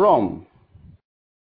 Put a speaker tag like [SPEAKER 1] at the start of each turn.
[SPEAKER 1] from